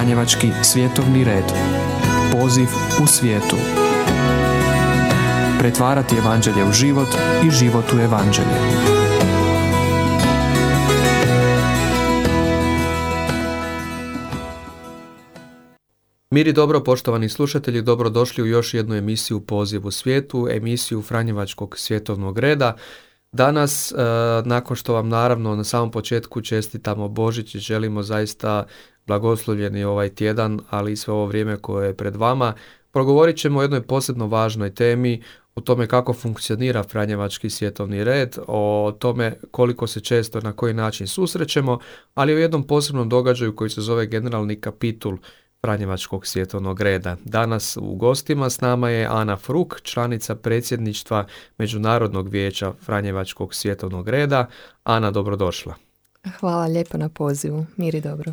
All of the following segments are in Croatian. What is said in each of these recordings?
Franjevački svjetovni red. Poziv u svijetu. Pretvarati evanđelje u život i život u evanđelje. Mir i dobro, poštovani slušatelji, dobrodošli u još jednu emisiju Poziv u svijetu, emisiju Franjevačkog svjetovnog reda. Danas, e, nakon što vam naravno na samom početku čestitamo Božić i želimo zaista blagoslovljeni ovaj tjedan, ali i sve ovo vrijeme koje je pred vama, progovorit ćemo o jednoj posebno važnoj temi, o tome kako funkcionira Franjevački svjetovni red, o tome koliko se često na koji način susrećemo, ali o jednom posebnom događaju koji se zove generalni kapitul Franjevačkog svjetovnog reda. Danas u gostima s nama je Ana Fruk, članica predsjedništva Međunarodnog vijeća Franjevačkog svjetovnog reda. Ana, dobrodošla. Hvala lijepo na pozivu. Mir dobro.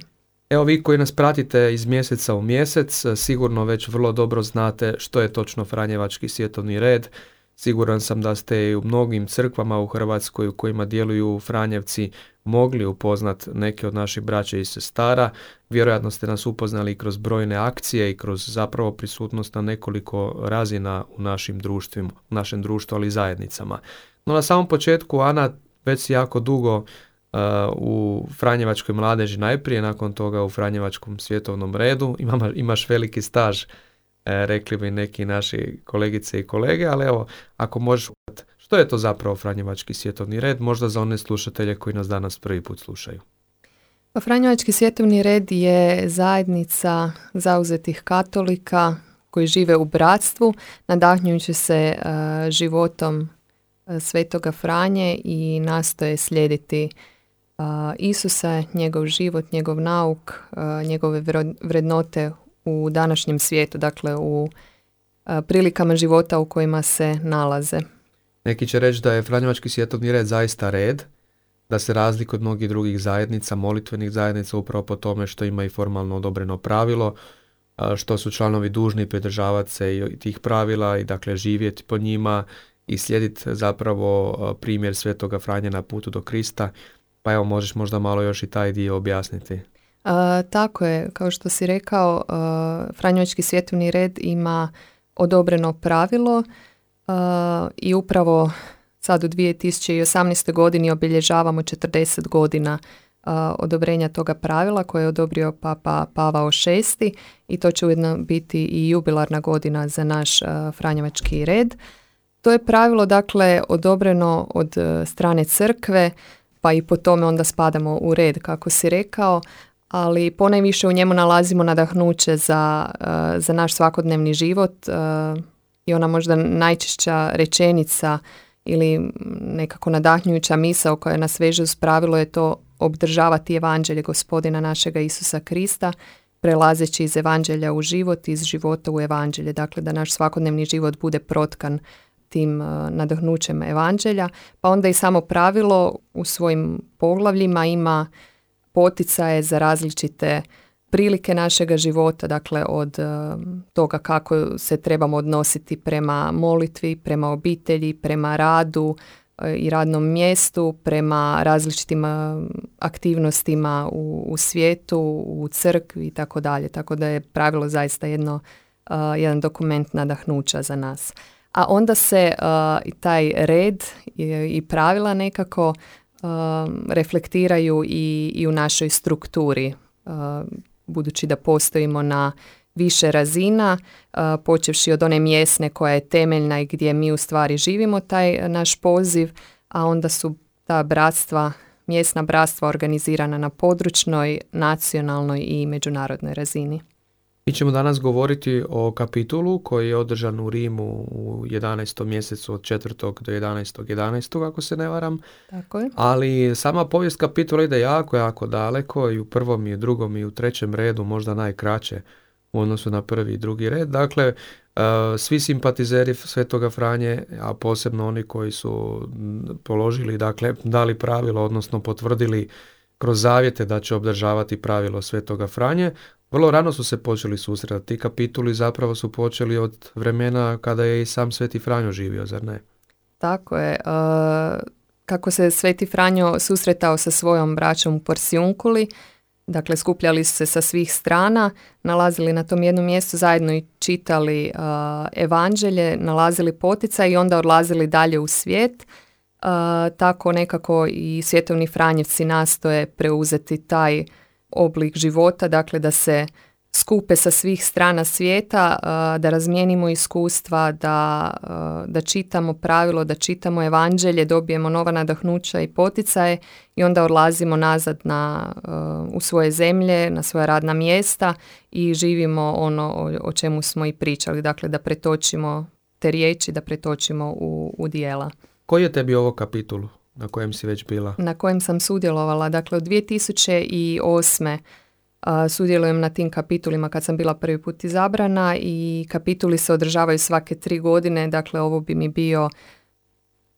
Evo vi koji nas pratite iz mjeseca u mjesec, sigurno već vrlo dobro znate što je točno Franjevački svjetovni red. Siguran sam da ste i u mnogim crkvama u Hrvatskoj u kojima djeluju Franjevci mogli upoznat neke od naših braća i sestara. Vjerojatno ste nas upoznali i kroz brojne akcije i kroz zapravo prisutnost na nekoliko razina u našim društvima, našem društvu, ali i zajednicama. No na samom početku, Ana, već si jako dugo u Franjevačkoj mladeži najprije, nakon toga u Franjevačkom svjetovnom redu. imaš veliki staž, uh, rekli bi neki naši kolegice i kolege, ali evo, ako možeš što je to zapravo Franjevački svjetovni red, možda za one slušatelje koji nas danas prvi put slušaju? Pa Franjevački svjetovni red je zajednica zauzetih katolika koji žive u bratstvu, nadahnjujući se e, životom e, svetoga Franje i nastoje slijediti uh, Isusa, njegov život, njegov nauk, njegove vrednote u današnjem svijetu, dakle u prilikama života u kojima se nalaze. Neki će reći da je Franjevački svjetovni red zaista red, da se razlikuje od mnogih drugih zajednica, molitvenih zajednica upravo po tome što ima i formalno odobreno pravilo, što su članovi dužni pridržavati se i tih pravila i dakle živjeti po njima i slijediti zapravo primjer svetoga Franje na putu do Krista. Pa evo možeš možda malo još i taj dio objasniti. tako je, kao što si rekao, Franjevački svjetovni red ima odobreno pravilo i upravo sad u 2018. godini obilježavamo 40 godina odobrenja toga pravila koje je odobrio Papa Pavao VI i to će ujedno biti i jubilarna godina za naš Franjevački red. To je pravilo dakle odobreno od strane crkve pa i po tome onda spadamo u red kako si rekao, ali ponajviše u njemu nalazimo nadahnuće za, e, za naš svakodnevni život, e, i ona možda najčešća rečenica ili nekako nadahnjujuća misao koja nas veže uz pravilo je to obdržavati evanđelje gospodina našega Isusa Krista, prelazeći iz evanđelja u život, iz života u evanđelje. Dakle, da naš svakodnevni život bude protkan tim uh, nadahnućem evanđelja, pa onda i samo pravilo u svojim poglavljima ima poticaje za različite prilike našega života, dakle od um, toga kako se trebamo odnositi prema molitvi, prema obitelji, prema radu uh, i radnom mjestu, prema različitim aktivnostima u, u svijetu, u crkvi i tako dalje. Tako da je pravilo zaista jedno, jedan dokument nadahnuća za nas. A onda se uh, i taj red i, pravila nekako um, reflektiraju i, i u našoj strukturi budući da postojimo na više razina, počevši od one mjesne koja je temeljna i gdje mi u stvari živimo taj naš poziv, a onda su ta bratstva, mjesna bratstva organizirana na područnoj, nacionalnoj i međunarodnoj razini. Mi ćemo danas govoriti o kapitulu koji je održan u Rimu u 11. mjesecu od 4. do 11. 11. ako se ne varam. Tako je. Ali sama povijest kapitula ide jako, jako daleko i u prvom i u drugom i u trećem redu možda najkraće u odnosu na prvi i drugi red. Dakle, e, svi simpatizeri Svetoga Franje, a posebno oni koji su položili, dakle, dali pravilo, odnosno potvrdili kroz zavjete da će obdržavati pravilo Svetoga Franje, vrlo rano su se počeli susretati. Ti kapituli zapravo su počeli od vremena kada je i sam Sveti Franjo živio, zar ne? Tako je. Uh, kako se Sveti Franjo susretao sa svojom braćom u Porsiunkuli, Dakle, skupljali su se sa svih strana, nalazili na tom jednom mjestu zajedno i čitali uh, evanđelje, nalazili potica i onda odlazili dalje u svijet. Uh, tako nekako i svjetovni franjevci nastoje preuzeti taj oblik života, dakle da se skupe sa svih strana svijeta, da razmijenimo iskustva, da, da čitamo pravilo, da čitamo evanđelje, dobijemo nova nadahnuća i poticaje i onda odlazimo nazad na, u svoje zemlje, na svoja radna mjesta i živimo ono o, čemu smo i pričali, dakle da pretočimo te riječi, da pretočimo u, u dijela. Koji je tebi ovo kapitul na kojem si već bila? Na kojem sam sudjelovala, dakle od 2008 sudjelujem na tim kapitulima kad sam bila prvi put izabrana i kapituli se održavaju svake tri godine, dakle ovo bi mi bio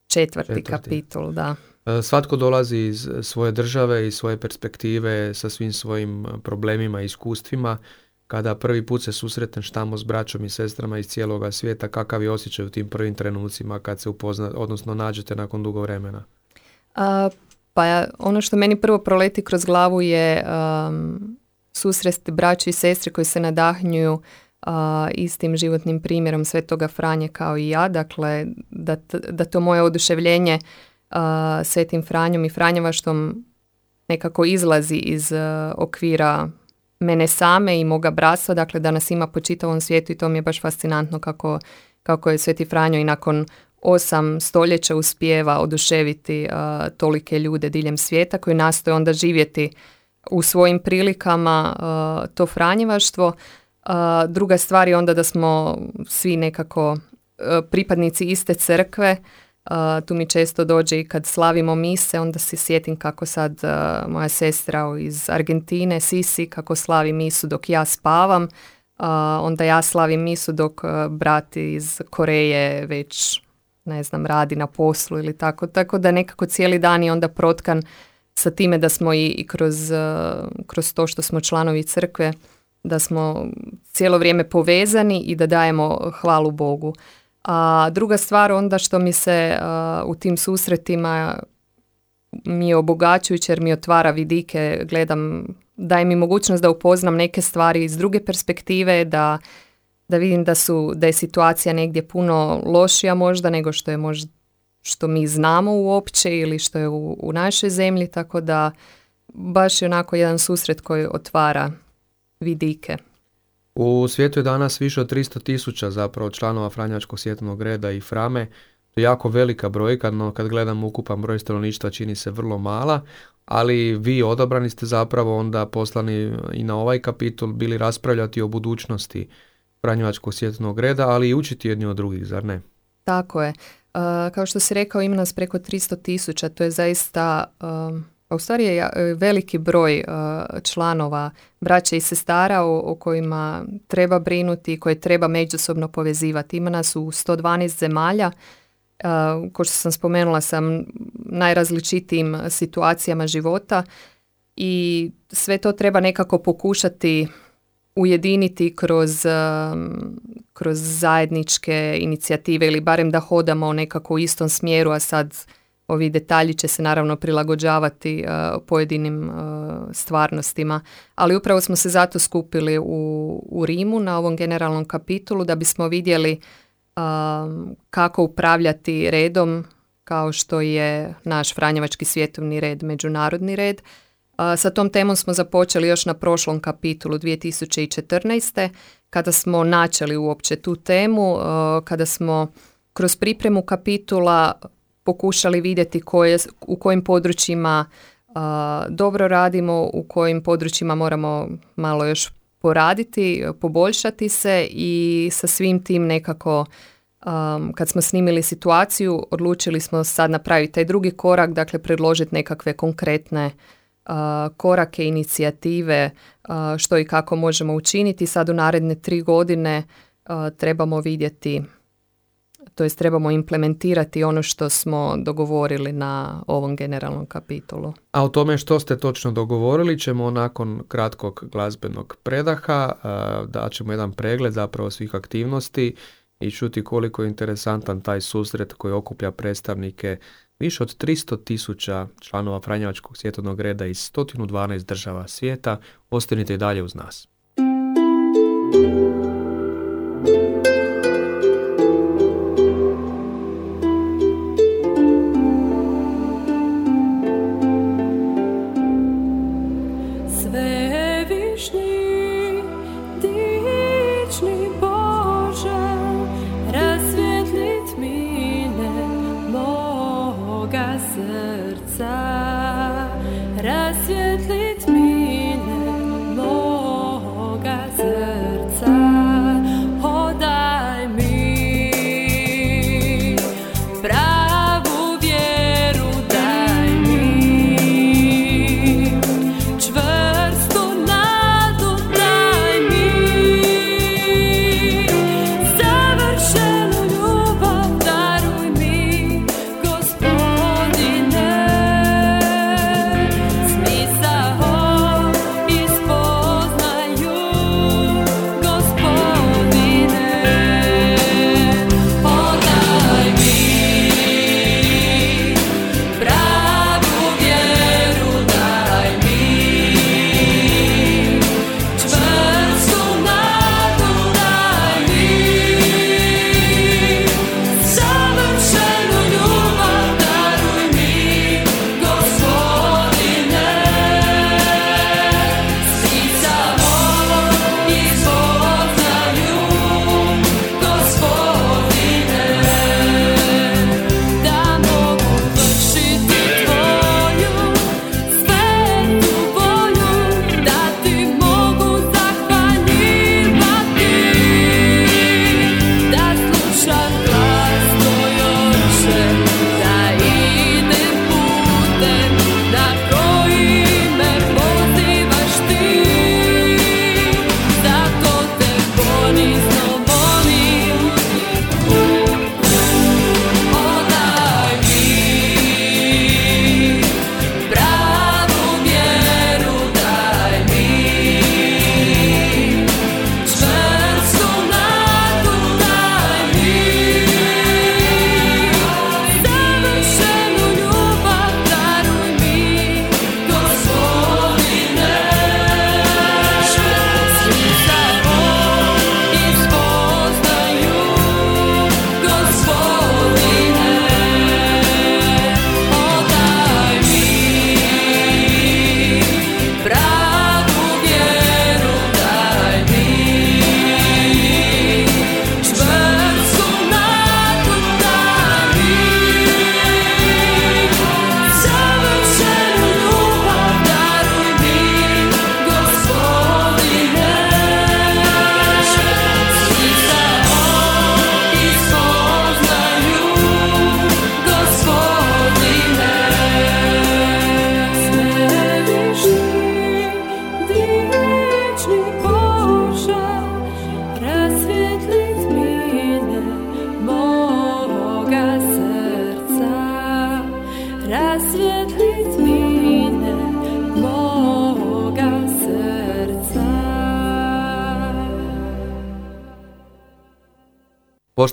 četvrti, četvrti. kapitul, da. E, svatko dolazi iz svoje države i svoje perspektive sa svim svojim problemima i iskustvima. Kada prvi put se susretneš tamo s braćom i sestrama iz cijeloga svijeta, kakav je osjećaj u tim prvim trenucima kad se upozna, odnosno nađete nakon dugo vremena? A, pa ono što meni prvo proleti kroz glavu je susresti braći i sestre koji se nadahnjuju istim životnim primjerom Svetoga Franje kao i ja, dakle da, da to moje oduševljenje uh, Svetim Franjom i Franjevaštom nekako izlazi iz okvira mene same i moga bratstva, dakle da nas ima po čitavom svijetu i to mi je baš fascinantno kako, kako je Sveti Franjo i nakon osam stoljeća uspijeva oduševiti tolike ljude diljem svijeta koji nastoje onda živjeti u svojim prilikama uh, to franjevaštvo. Uh, druga stvar je onda da smo svi nekako uh, pripadnici iste crkve. Tu mi često dođe i kad slavimo mise, onda se sjetim kako sad moja sestra iz Argentine, Sisi, kako slavi misu dok ja spavam. Onda ja slavim misu dok brat iz Koreje već ne znam, radi na poslu ili tako. Tako da nekako cijeli dan je onda protkan sa time da smo i, kroz, e, kroz to što smo članovi crkve, da smo cijelo vrijeme povezani i da dajemo hvalu Bogu. A druga stvar onda što mi se e, u tim susretima mi je obogaćujuće jer mi otvara vidike, gledam, daje mi mogućnost da upoznam neke stvari iz druge perspektive, da, da vidim da, su, da je situacija negdje puno lošija možda nego što je možda što mi znamo uopće ili što je u, u našoj zemlji, tako da baš je onako jedan susret koji otvara vidike. U svijetu je danas više od 300 tisuća zapravo članova Franjačkog svjetovnog reda i Frame. To je jako velika brojka, no kad gledam ukupan broj stanovništva čini se vrlo mala, ali vi odabrani ste zapravo onda poslani i na ovaj kapitul bili raspravljati o budućnosti Franjevačkog svjetovnog reda, ali i učiti jedni od drugih, zar ne? Tako je kao što si rekao, ima nas preko 300 tisuća, to je zaista, pa u stvari je veliki broj članova braća i sestara o, kojima treba brinuti koje treba međusobno povezivati. Ima nas u 112 zemalja, kao što sam spomenula sam najrazličitijim situacijama života i sve to treba nekako pokušati ujediniti kroz, um, kroz zajedničke inicijative ili barem da hodamo nekako u istom smjeru, a sad ovi detalji će se naravno prilagođavati uh, pojedinim uh, stvarnostima. Ali upravo smo se zato skupili u, u Rimu na ovom generalnom kapitulu da bismo vidjeli um, kako upravljati redom kao što je naš Franjevački svjetovni red, međunarodni red, sa tom temom smo započeli još na prošlom kapitulu 2014. kada smo načeli uopće tu temu, kada smo kroz pripremu kapitula pokušali vidjeti koje, u kojim područjima dobro radimo, u kojim područjima moramo malo još poraditi, poboljšati se i sa svim tim nekako kad smo snimili situaciju odlučili smo sad napraviti taj drugi korak, dakle predložiti nekakve konkretne korake, inicijative, što i kako možemo učiniti. Sad u naredne tri godine trebamo vidjeti to jest trebamo implementirati ono što smo dogovorili na ovom generalnom kapitolu. A o tome što ste točno dogovorili ćemo nakon kratkog glazbenog predaha, da ćemo jedan pregled zapravo svih aktivnosti i čuti koliko je interesantan taj susret koji okuplja predstavnike Više od 300 tisuća članova Franjevačkog svjetovnog reda iz 112 država svijeta. Ostanite i dalje uz nas.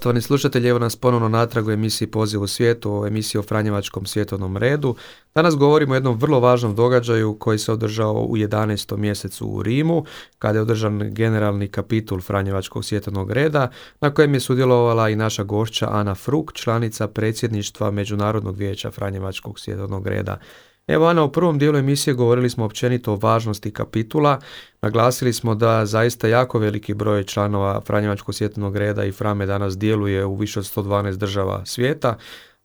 Poštovani slušatelji, evo nas ponovno natrag u emisiji Poziv u svijetu, o emisiji o Franjevačkom svjetovnom redu. Danas govorimo o jednom vrlo važnom događaju koji se održao u 11. mjesecu u Rimu, kada je održan generalni kapitul Franjevačkog svjetovnog reda, na kojem je sudjelovala i naša gošća Ana Fruk, članica predsjedništva Međunarodnog vijeća Franjevačkog svjetovnog reda. Evo Ana, u prvom dijelu emisije govorili smo općenito o važnosti kapitula. Naglasili smo da zaista jako veliki broj članova Franjevačkog svjetovnog reda i Frame danas djeluje u više od 112 država svijeta,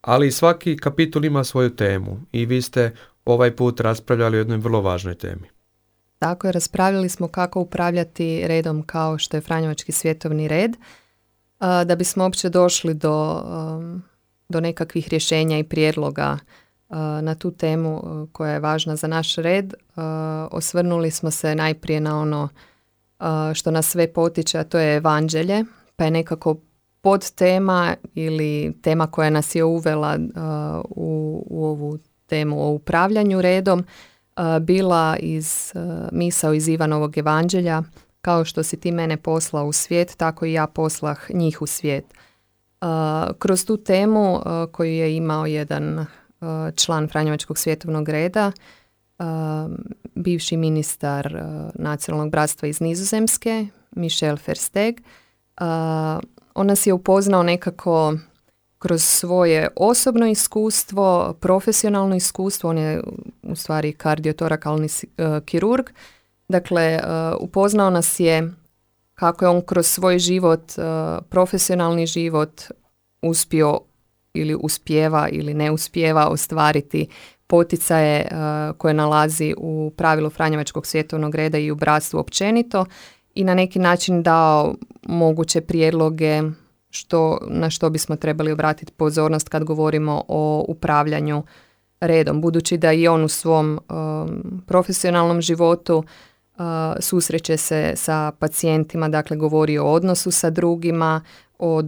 ali svaki kapitul ima svoju temu i vi ste ovaj put raspravljali o jednoj vrlo važnoj temi. Tako je, raspravljali smo kako upravljati redom kao što je Franjevački svjetovni red, da bismo uopće došli do, do nekakvih rješenja i prijedloga na tu temu koja je važna za naš red. Osvrnuli smo se najprije na ono što nas sve potiče, a to je evanđelje, pa je nekako pod tema ili tema koja nas je uvela u, u ovu temu o upravljanju redom bila iz misao iz Ivanovog evanđelja, kao što si ti mene poslao u svijet, tako i ja poslah njih u svijet. Kroz tu temu koju je imao jedan član Franjevačkog svjetovnog reda, bivši ministar nacionalnog bratstva iz Nizozemske, Michel Versteg. On nas je upoznao nekako kroz svoje osobno iskustvo, profesionalno iskustvo, on je u stvari kardiotorakalni kirurg, dakle upoznao nas je kako je on kroz svoj život, profesionalni život uspio ili uspjeva ili ne uspjeva ostvariti poticaje koje nalazi u pravilu Franjevačkog svjetovnog reda i u bratstvu općenito i na neki način dao moguće prijedloge što, na što bismo trebali obratiti pozornost kad govorimo o upravljanju redom. Budući da i on u svom um, profesionalnom životu uh, susreće se sa pacijentima, dakle govori o odnosu sa drugima, o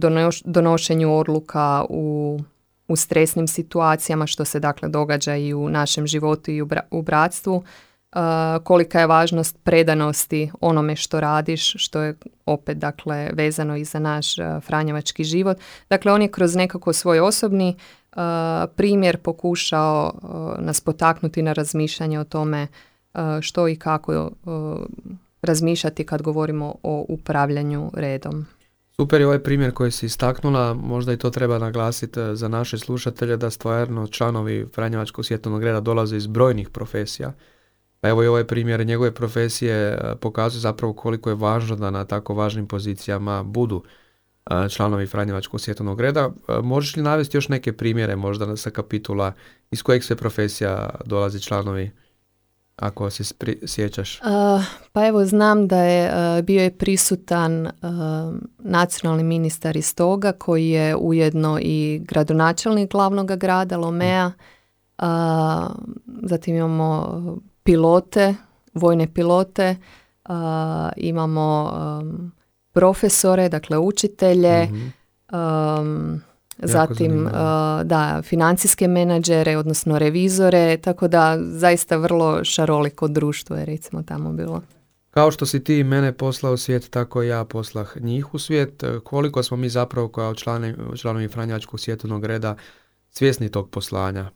donošenju odluka u, u stresnim situacijama, što se dakle događa i u našem životu i u, u bratstvu kolika je važnost predanosti onome što radiš, što je opet dakle vezano i za naš franjevački život. Dakle, on je kroz nekako svoj osobni primjer pokušao nas potaknuti na razmišljanje o tome što i kako razmišljati kad govorimo o upravljanju redom. Super je ovaj primjer koji si istaknula, možda i to treba naglasiti za naše slušatelje da stvarno članovi Franjevačkog svjetovnog reda dolaze iz brojnih profesija pa evo i ovaj primjer njegove profesije e, pokazuje zapravo koliko je važno da na tako važnim pozicijama budu e, članovi Franjevačkog svjetovnog reda. Možeš li navesti još neke primjere možda sa kapitula iz kojeg sve profesija dolazi članovi ako se sjećaš? pa evo znam da je bio je prisutan nacionalni ministar iz toga koji je ujedno i gradonačelnik glavnog grada Lomea. zatim imamo pilote, vojne pilote, imamo profesore, dakle učitelje, mhm. Zatim da, financijske menadžere, odnosno revizore, tako da zaista vrlo šaroliko društvo je recimo tamo bilo. Kao što si ti mene poslao u svijet, tako i ja poslah njih u svijet. Koliko smo mi zapravo kao članovi, članovi Franjačkog svjetovnog reda svjesni tog poslanja?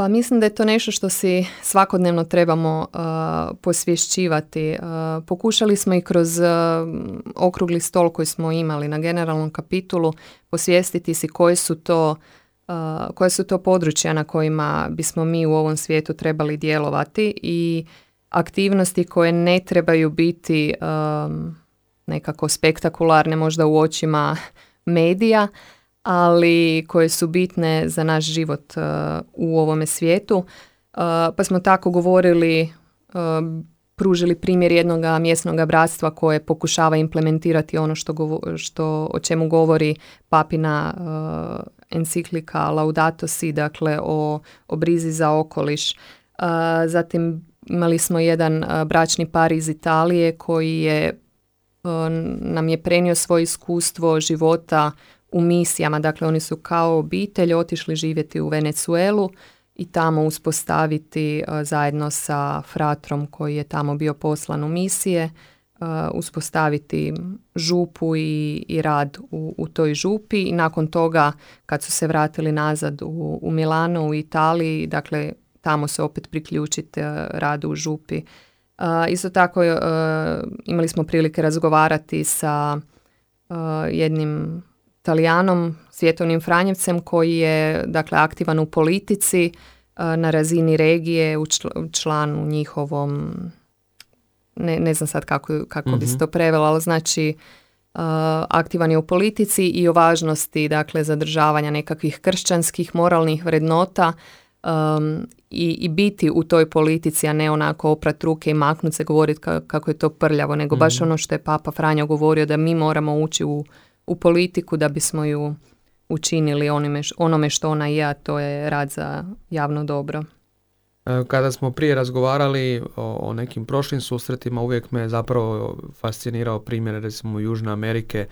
Pa mislim da je to nešto što si svakodnevno trebamo uh, posvješćivati. Uh, pokušali smo i kroz uh, okrugli stol koji smo imali na generalnom kapitulu posvijestiti si koje su to koje su to područja na kojima bismo mi u ovom svijetu trebali djelovati i aktivnosti koje ne trebaju biti um, nekako spektakularne možda u očima medija, ali koje su bitne za naš život uh, u ovome svijetu. Uh, pa smo tako govorili, uh, pružili primjer jednog mjesnog bratstva koje pokušava implementirati ono što, što o čemu govori papina enciklika Laudato Si, dakle o, o brizi za okoliš. Zatim imali smo jedan bračni par iz Italije koji je nam je prenio svoje iskustvo života u misijama, dakle oni su kao obitelj otišli živjeti u Venecuelu i tamo uspostaviti e, zajedno sa fratrom koji je tamo bio poslan u misije, e, uspostaviti župu i, i rad u, u toj župi i nakon toga kad su se vratili nazad u, u Milano, u Italiji, dakle tamo se opet priključiti e, radu u župi. Isto tako imali smo prilike razgovarati sa jednim Talijanom, svjetovnim Franjevcem koji je dakle aktivan u politici e, na razini regije u članu njihovom ne, ne znam sad kako, kako bi se mhm. to prevelo, ali znači e, aktivan je u politici i o važnosti dakle zadržavanja nekakvih kršćanskih moralnih vrednota i, i biti u toj politici, a ne onako oprat ruke i maknuti se govoriti kako je to prljavo, nego baš mhm. ono što je Papa Franjo govorio da mi moramo ući u u politiku da bismo ju učinili onime, onome što ona je, a to je rad za javno dobro. E, kada smo prije razgovarali o, nekim prošlim susretima, uvijek me zapravo fascinirao primjer recimo Južne Amerike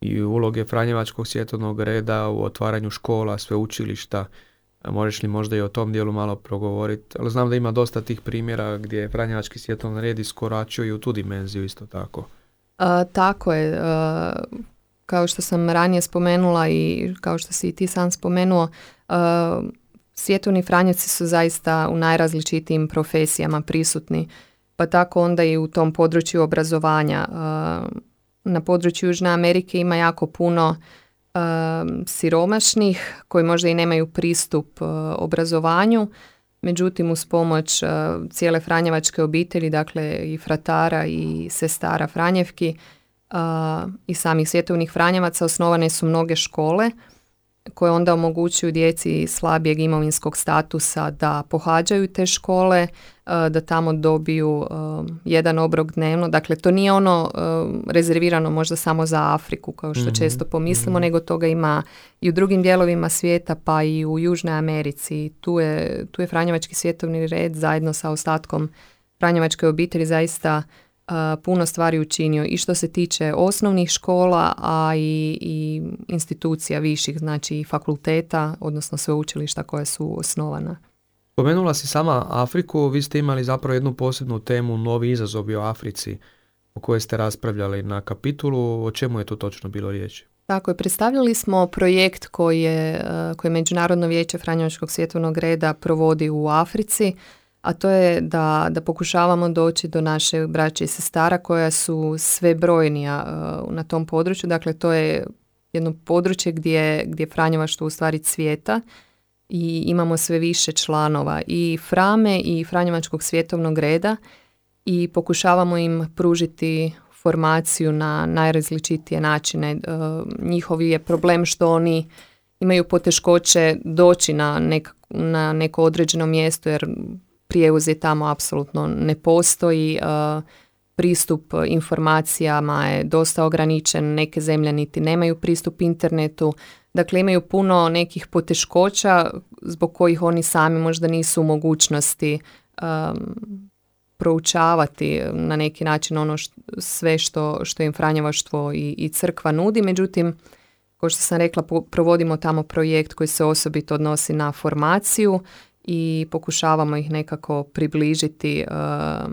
i uloge Franjevačkog svjetovnog reda u otvaranju škola, sveučilišta. E, možeš li možda i o tom dijelu malo progovoriti? Ali znam da ima dosta tih primjera gdje je Franjevački svjetovni red iskoračio i u tu dimenziju isto tako. tako je kao što sam ranije spomenula i kao što si i ti sam spomenuo, uh, svjetovni franjevci su zaista u najrazličitijim profesijama prisutni, pa tako onda i u tom području obrazovanja. Uh, na području Južne Amerike ima jako puno uh, siromašnih koji možda i nemaju pristup obrazovanju, međutim uz pomoć cijele franjevačke obitelji, dakle i fratara i sestara Franjevki, i samih svjetovnih franjevaca osnovane su mnoge škole koje onda omogućuju djeci slabijeg imovinskog statusa da pohađaju te škole, da tamo dobiju jedan obrok dnevno. Dakle, to nije ono rezervirano možda samo za Afriku, kao što mhm, često pomislimo, mhm. nego toga ima i u drugim dijelovima svijeta, pa i u Južnoj Americi. Tu je, tu je Franjevački svjetovni red zajedno sa ostatkom Franjevačke obitelji zaista puno stvari učinio i što se tiče osnovnih škola, a i, i institucija viših, znači i fakulteta, odnosno sveučilišta koja su osnovana. Pomenula si sama Afriku, vi ste imali zapravo jednu posebnu temu, novi izazovi o Africi, o kojoj ste raspravljali na kapitulu, o čemu je tu točno bilo riječi? Tako je, predstavljali smo projekt koji je, koji Međunarodno vijeće Franjevačkog svjetovnog reda provodi u Africi, a to je da, da pokušavamo doći do naše braće i sestara koja su sve brojnija uh, na tom području. Dakle, to je jedno područje gdje, gdje Franjevaštvo u stvari cvijeta i imamo sve više članova i Frame i Franjevačkog svjetovnog reda i pokušavamo im pružiti formaciju na najrazličitije načine. Uh, njihov je problem što oni imaju poteškoće doći na, nek, na neko određeno mjesto jer prijevoz je tamo apsolutno ne postoji, e, pristup informacijama je dosta ograničen, neke zemlje niti nemaju pristup internetu, dakle imaju puno nekih poteškoća zbog kojih oni sami možda nisu u mogućnosti um, proučavati na neki način ono sve što, što im Franjevaštvo i, i crkva nudi, međutim kao što sam rekla, provodimo tamo projekt koji se osobito odnosi na formaciju i pokušavamo ih nekako približiti uh,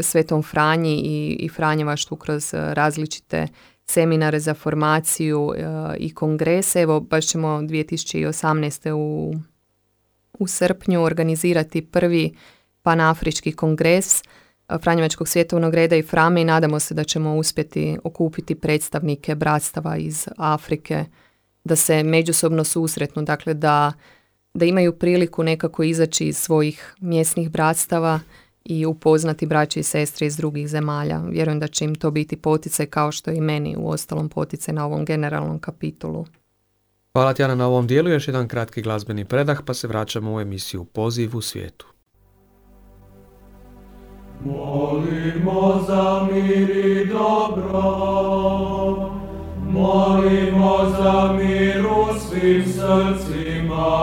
Svetom Franji i, i Franjevaštvu kroz uh, različite seminare za formaciju uh, i kongrese. Evo, baš ćemo 2018. u, u srpnju organizirati prvi panafrički kongres Franjevačkog svjetovnog reda i Frame i nadamo se da ćemo uspjeti okupiti predstavnike bratstava iz Afrike da se međusobno susretnu, dakle da da imaju priliku nekako izaći iz svojih mjesnih bratstava i upoznati braće i sestre iz drugih zemalja. Vjerujem da će im to biti poticaj kao što i meni u ostalom poticaj na ovom generalnom kapitulu. Hvala Tjana na ovom dijelu, još jedan kratki glazbeni predah pa se vraćamo u emisiju Poziv u svijetu. Molimo za mir i dobro, molimo za mir u svim srcima.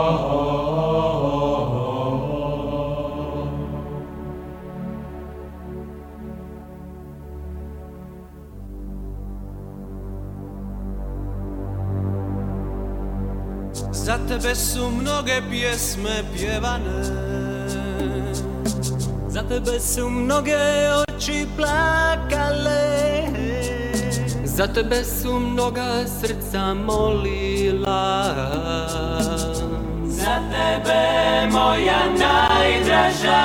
Za tebe su mnoge pjesme pjevane Za tebe su mnoge oči plakale Za tebe su mnoga srca molila. Za tebe moja najdraža.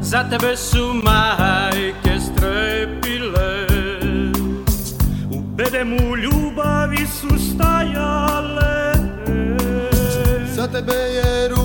Za tebe su majke strepile. U bedemu ljubavi su stajale. Za tebe je ruka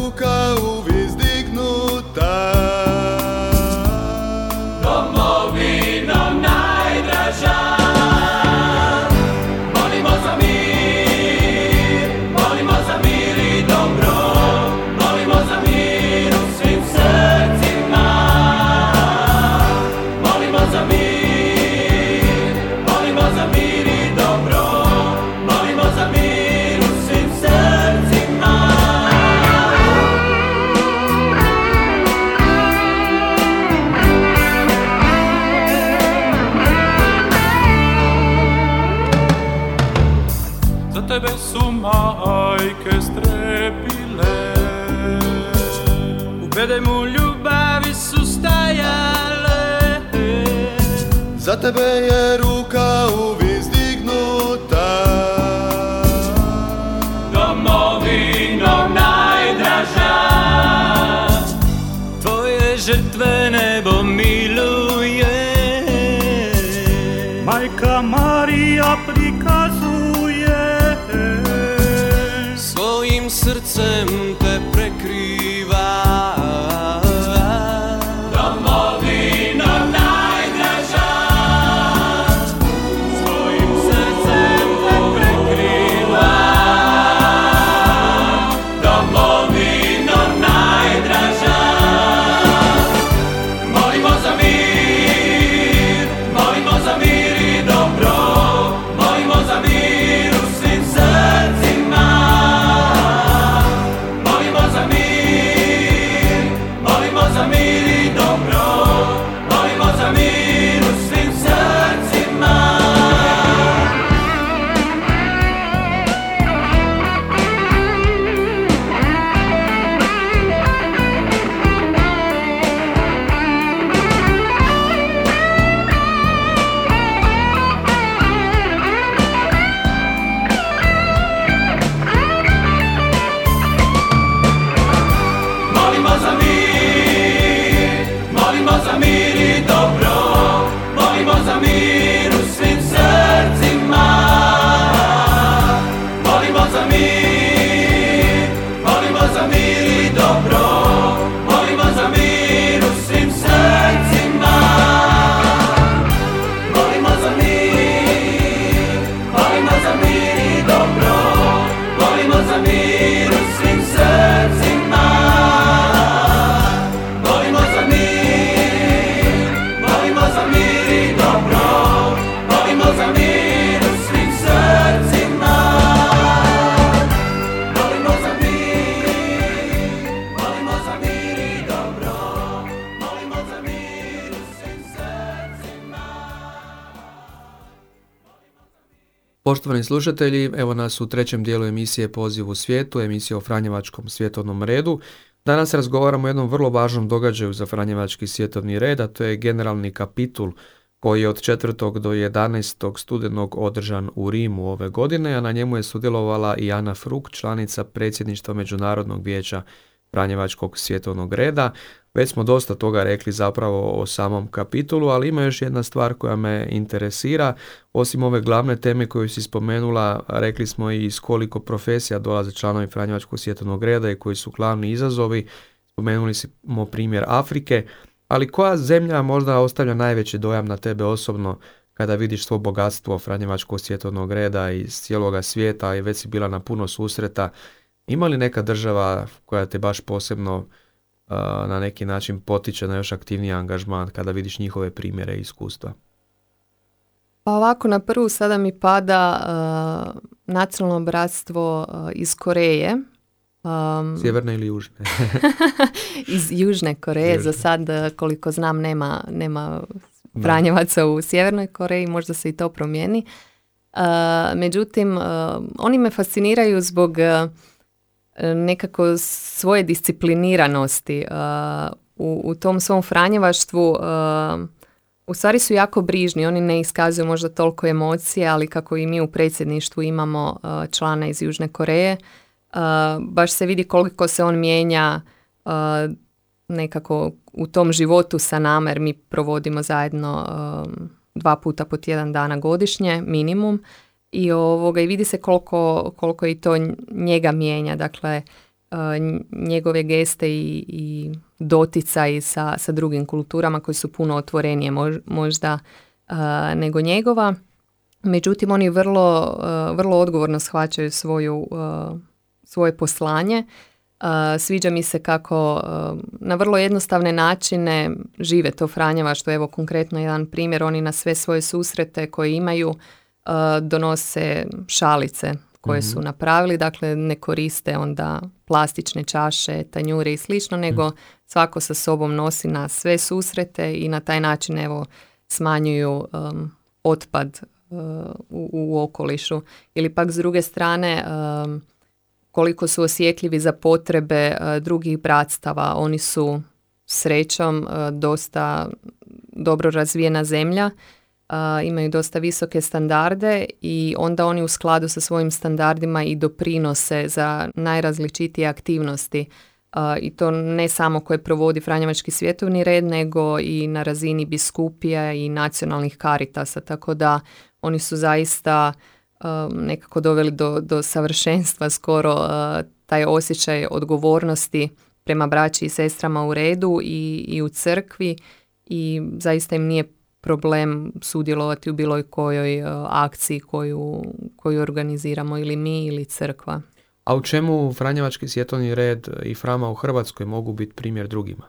Poštovani slušatelji, evo nas u trećem dijelu emisije Poziv u svijetu, emisije o Franjevačkom svjetovnom redu. Danas razgovaramo o jednom vrlo važnom događaju za Franjevački svjetovni red, a to je generalni kapitul koji je od 4. do 11. studenog održan u Rimu ove godine, a na njemu je sudjelovala i Ana Fruk, članica predsjedništva Međunarodnog vijeća Franjevačkog svjetovnog reda. Već smo dosta toga rekli zapravo o samom kapitulu, ali ima još jedna stvar koja me interesira. Osim ove glavne teme koju si spomenula, rekli smo i iz koliko profesija dolaze članovi Franjevačkog svjetovnog reda i koji su glavni izazovi. Spomenuli smo primjer Afrike, ali koja zemlja možda ostavlja najveći dojam na tebe osobno kada vidiš svo bogatstvo Franjevačkog svjetovnog reda iz cijeloga svijeta i već si bila na puno susreta. Ima li neka država koja te baš posebno uh, na neki način potiče na još aktivniji angažman kada vidiš njihove primjere i iskustva? Pa ovako na prvu sada mi pada uh, nacionalno bratstvo uh, iz Koreje. Um, Sjeverne ili južne? iz Južne Koreje. Južne. Za sad, uh, koliko znam, nema, nema Franjevaca u Sjevernoj Koreji, možda se i to promijeni. Uh, međutim, uh, oni me fasciniraju zbog uh, nekako svoje discipliniranosti. Uh, u, u tom svom Franjevaštvu uh, u stvari su jako brižni, oni ne iskazuju možda toliko emocije, ali kako i mi u predsjedništvu imamo uh, člana iz Južne Koreje, baš se vidi koliko se on mijenja nekako u tom životu sa nama, jer mi provodimo zajedno um, dva puta po tjedan dana godišnje, minimum, i, ovoga, i vidi se koliko, koliko i to njega mijenja, dakle, uh, njegove geste i, i doticaj sa, sa drugim kulturama koji su puno otvorenije mož- možda uh, nego njegova. Međutim, oni vrlo, uh, vrlo odgovorno shvaćaju svoju, svoje poslanje. Sviđa mi se kako na vrlo jednostavne načine žive to Franjeva, što je evo konkretno jedan primjer, oni na sve svoje susrete koje imaju donose šalice koje su napravili, dakle ne koriste onda plastične čaše, tanjure i slično, nego svako sa sobom nosi na sve susrete i na taj način evo smanjuju um, otpad uh, u, u okolišu. Ili pak s druge strane um, koliko su osjetljivi za potrebe uh, drugih bratstava. Oni su srećom uh, dosta dobro razvijena zemlja, imaju dosta visoke standarde i onda oni u skladu sa svojim standardima i doprinose za najrazličitije aktivnosti. I to ne samo koje provodi Franjevački svjetovni red, nego i na razini biskupija i nacionalnih karitasa, tako da oni su zaista nekako doveli do, do savršenstva skoro taj osjećaj odgovornosti prema braći i sestrama u redu i, i u crkvi i zaista im nije problem sudjelovati u bilo kojoj akciji koju, koju organiziramo ili mi ili crkva. A u čemu Franjevački svjetovni red i Frama u Hrvatskoj mogu biti primjer drugima?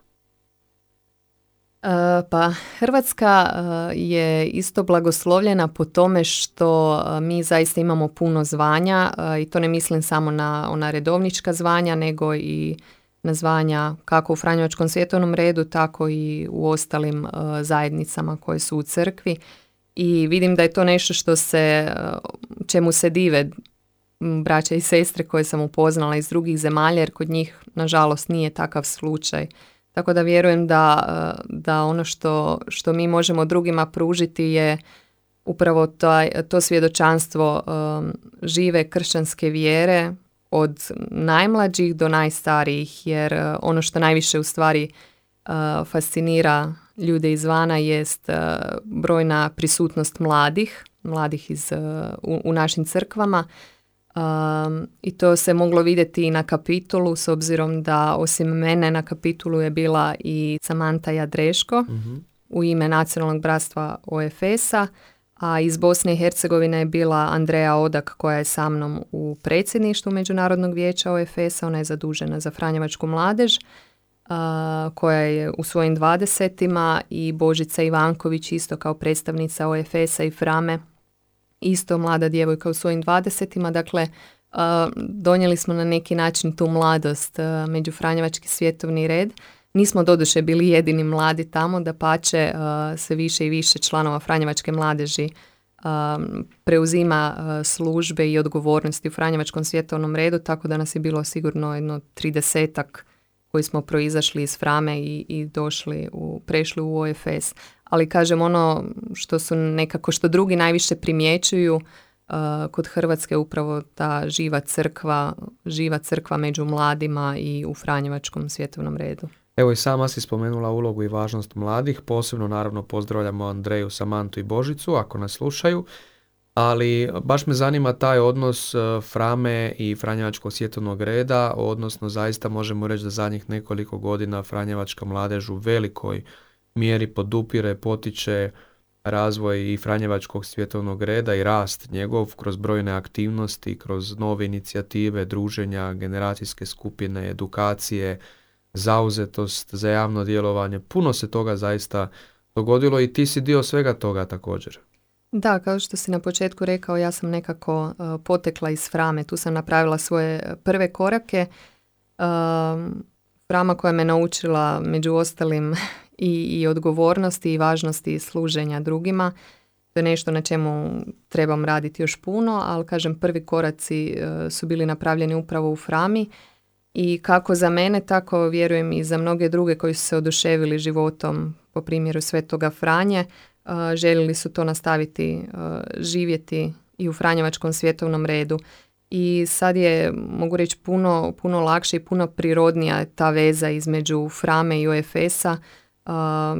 E, pa Hrvatska e, je isto blagoslovljena po tome što e, mi zaista imamo puno zvanja i to ne mislim samo na ona redovnička zvanja nego i na zvanja kako u Franjevačkom svjetovnom redu tako i u ostalim zajednicama koje su u crkvi i vidim da je to nešto što se čemu se dive braća i sestre koje sam upoznala iz drugih zemalja jer kod njih nažalost nije takav slučaj. Tako da vjerujem da, e, da ono što, što mi možemo drugima pružiti je upravo taj, to svjedočanstvo um, žive kršćanske vjere od najmlađih do najstarijih jer e, ono što najviše u stvari fascinira ljude izvana jest brojna prisutnost mladih, mladih iz, u, u našim crkvama Um, I to se moglo vidjeti i na kapitulu s obzirom da osim mene na kapitulu je bila i Samanta Jadreško mhm. u ime Nacionalnog bratstva OFS-a, a iz Bosne i Hercegovine je bila Andreja Odak koja je sa mnom u predsjedništvu Međunarodnog vijeća OFS-a, ona je zadužena za Franjevačku mladež koja je u svojim dvadesetima i Božica Ivanković isto kao predstavnica OFS-a i Frame isto mlada djevojka u svojim dvadesetima, dakle donijeli smo na neki način tu mladost među Franjevački svjetovni red. Nismo doduše bili jedini mladi tamo, da pače sve više i više članova Franjevačke mladeži preuzima službe i odgovornosti u Franjevačkom svjetovnom redu, tako da nas je bilo sigurno jedno tridesetak koji smo proizašli iz Frame i, i došli u, prešli u OFS ali kažem ono što su nekako što drugi najviše primjećuju uh, kod Hrvatske upravo ta živa crkva, živa crkva među mladima i u Franjevačkom svjetovnom redu. Evo i sama si spomenula ulogu i važnost mladih, posebno naravno pozdravljamo Andreju, Samantu i Božicu ako nas slušaju, ali baš me zanima taj odnos uh, Frame i Franjevačkog svjetovnog reda, odnosno zaista možemo reći da zadnjih nekoliko godina Franjevačka mladež u velikoj mjeri podupire, potiče razvoj i Franjevačkog svjetovnog reda i rast njegov kroz brojne aktivnosti, kroz nove inicijative, druženja, generacijske skupine, edukacije, zauzetost za javno djelovanje. Puno se toga zaista dogodilo i ti si dio svega toga također. Da, kao što si na početku rekao, ja sam nekako uh, potekla iz Frame, tu sam napravila svoje prve korake. Uh, Frama koja me naučila među ostalim i, i odgovornosti i važnosti služenja drugima. To je nešto na čemu trebam raditi još puno, ali kažem prvi koraci e, su bili napravljeni upravo u Frami i kako za mene, tako vjerujem i za mnoge druge koji su se oduševili životom po primjeru Svetoga Franje, e, željeli su to nastaviti e, živjeti i u Franjevačkom svjetovnom redu. I sad je, mogu reći, puno, puno lakše i puno prirodnija ta veza između Frame i OFS-a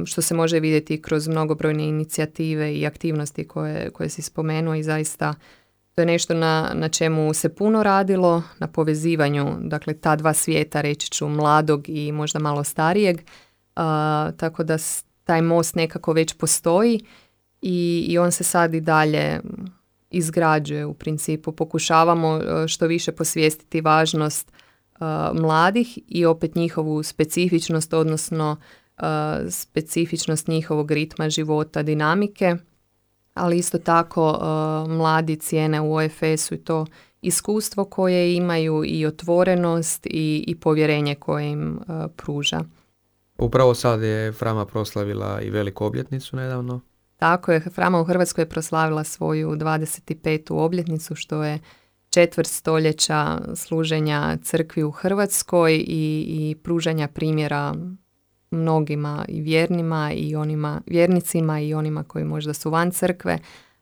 što se može vidjeti kroz mnogobrojne inicijative i aktivnosti koje, koje si spomenuo i zaista to je nešto na, na čemu se puno radilo, na povezivanju, dakle ta dva svijeta, reći ću, mladog i možda malo starijeg, tako da taj most nekako već postoji i, i on se sad i dalje izgrađuje u principu. Pokušavamo što više posvijestiti važnost mladih i opet njihovu specifičnost, odnosno specifičnost njihovog ritma života, dinamike, ali isto tako mladi cijene u OFS-u i to iskustvo koje imaju i otvorenost i, i povjerenje koje im pruža. Upravo sad je Frama proslavila i veliku obljetnicu nedavno. Tako je, Frama u Hrvatskoj je proslavila svoju 25. obljetnicu što je četvrt stoljeća služenja crkvi u Hrvatskoj i, i pružanja primjera mnogima i vjernima i onima vjernicima i onima koji možda su van crkve,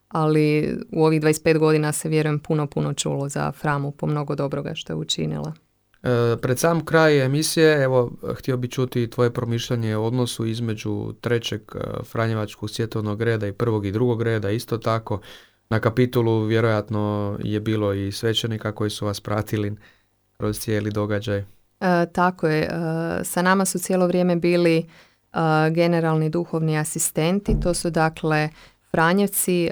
ali u ovih 25 godina se vjerujem puno, puno čulo za Framu po mnogo dobroga što je učinila. E, pred sam kraj emisije, evo, htio bi čuti tvoje promišljanje o odnosu između trećeg e, Franjevačkog svjetovnog reda i prvog i drugog reda, isto tako. Na kapitulu vjerojatno je bilo i svećenika koji su vas pratili kroz cijeli događaj. E, tako je. sa nama su cijelo vrijeme bili generalni duhovni asistenti. To su dakle Franjevci,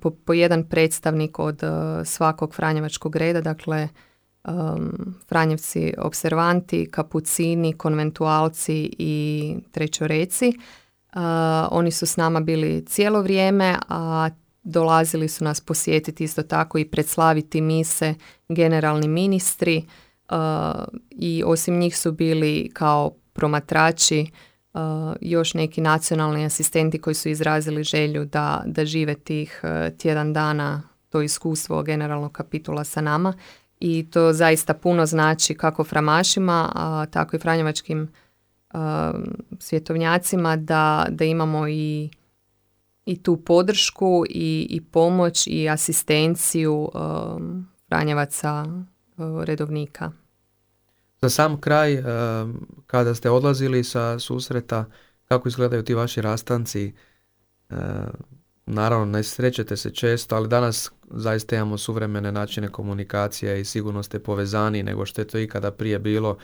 po, po jedan predstavnik od svakog Franjevačkog reda, dakle Franjevci observanti, kapucini, konventualci i trećoreci. Oni su s nama bili cijelo vrijeme, a dolazili su nas posjetiti isto tako i predslaviti mise generalni ministri i osim njih su bili kao promatrači uh, još neki nacionalni asistenti koji su izrazili želju da, da žive tih tjedan dana to iskustvo generalnog kapitula sa nama. I to zaista puno znači kako framašima, a tako i franjevačkim svjetovnjacima da, da imamo i, i tu podršku i, i pomoć i asistenciju um, franjevaca redovnika. Za sam kraj, kada ste odlazili sa susreta, kako izgledaju ti vaši rastanci? Naravno, ne srećete se često, ali danas zaista imamo suvremene načine komunikacije i sigurno ste povezani nego što je to ikada prije bilo.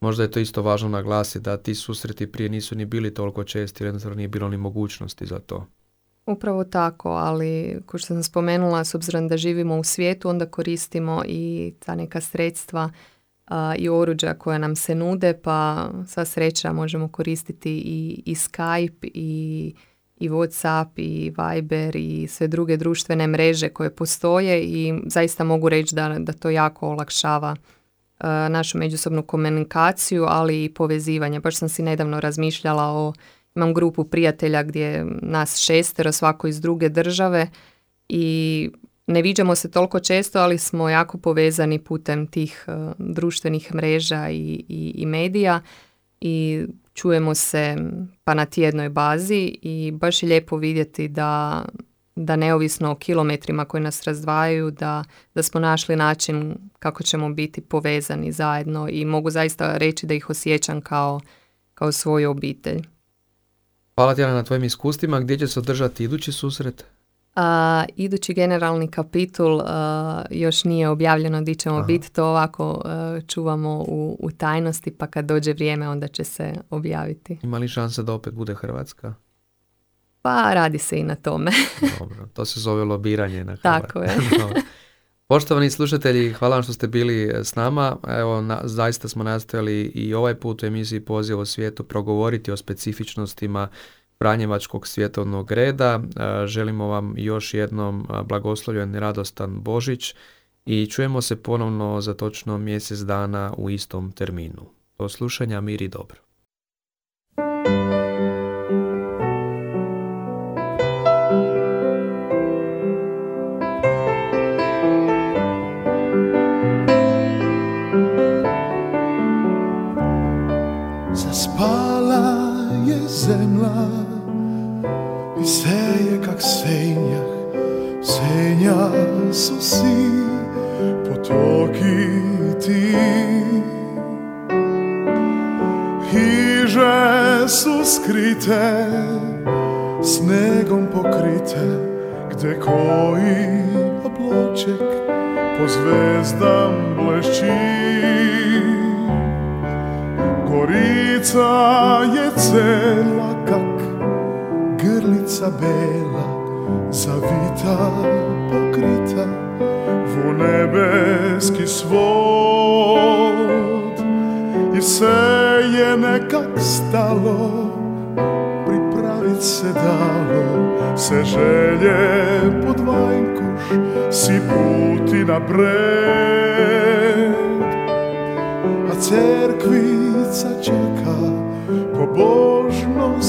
Možda je to isto važno naglasiti da ti susreti prije nisu ni bili toliko česti, jednostavno nije bilo ni mogućnosti za to. Upravo tako, ali kao što sam spomenula, s obzirom da živimo u svijetu, onda koristimo i ta neka sredstva i oruđa koja nam se nude, pa sva sreća možemo koristiti i, i Skype i i Whatsapp i Viber i sve druge društvene mreže koje postoje i zaista mogu reći da, da to jako olakšava uh, našu međusobnu komunikaciju, ali i povezivanje. Baš sam si nedavno razmišljala o, imam grupu prijatelja gdje nas šestero, svako iz druge države i ne viđamo se toliko često, ali smo jako povezani putem tih uh, društvenih mreža i, i, i medija i čujemo se pa na tjednoj bazi i baš je lijepo vidjeti da, da neovisno o kilometrima koji nas razdvajaju, da, da smo našli način kako ćemo biti povezani zajedno i mogu zaista reći da ih osjećam kao, kao svoju obitelj. Hvala ti na tvojim iskustvima. Gdje će se održati idući susret? A, idući generalni kapitul još nije objavljeno di ćemo biti, to ovako čuvamo u, u tajnosti pa kad dođe vrijeme onda će se objaviti. Ima li šanse da opet bude Hrvatska? Pa radi se i na tome. Dobro, to se zove lobiranje na Tako je. Poštovani slušatelji, hvala vam što ste bili s nama. Evo, na, zaista smo nastojali i ovaj put u emisiji Poziv o svijetu progovoriti o specifičnostima Franjevačkog svjetovnog reda. E, želimo vam još jednom e, blagoslovljen i radostan Božić i čujemo se ponovno za točno mjesec dana u istom terminu. Do slušanja, mir i dobro. Su si potoki ti. Hiže su skrite, snegom pokrite Gde koji obloček po zvezdam blešći. Gorica je cela kak grlica bela Zavita pokrita u nebeski svod. I se je nekak stalo Pripravit se dalo Se želje pod vajnkuš Si puti napred A cerkvica čeka Pobožno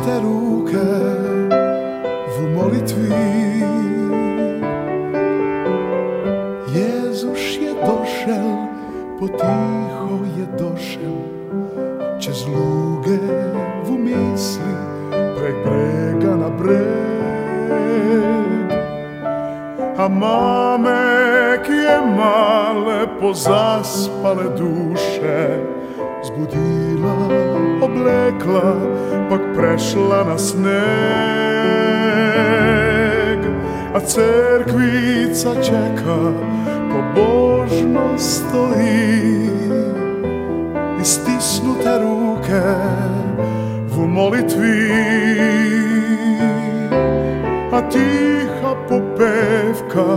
stisnute ruke v molitvi. Jezuš je došel, potiho je došel, čez luge v misli, prek brega na breg. A mame, je male pozaspale duše Zbudila, oblekla, pak prešla na sneg. A cerkvica čeka, pobožno stoji I stisnute ruke v molitvi A tiha popevka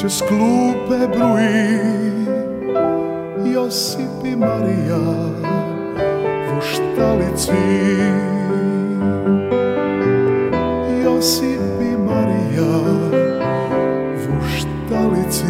čez klupe bruji Josip i Marija u štalici Josip i Marija u štalici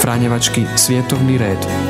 Franjevački svjetovni red.